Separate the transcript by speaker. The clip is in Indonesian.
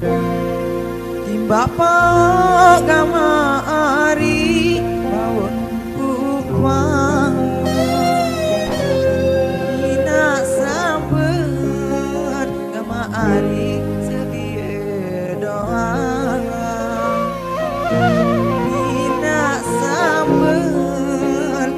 Speaker 1: Timba kamari bawon kupang Ina sabar kamari.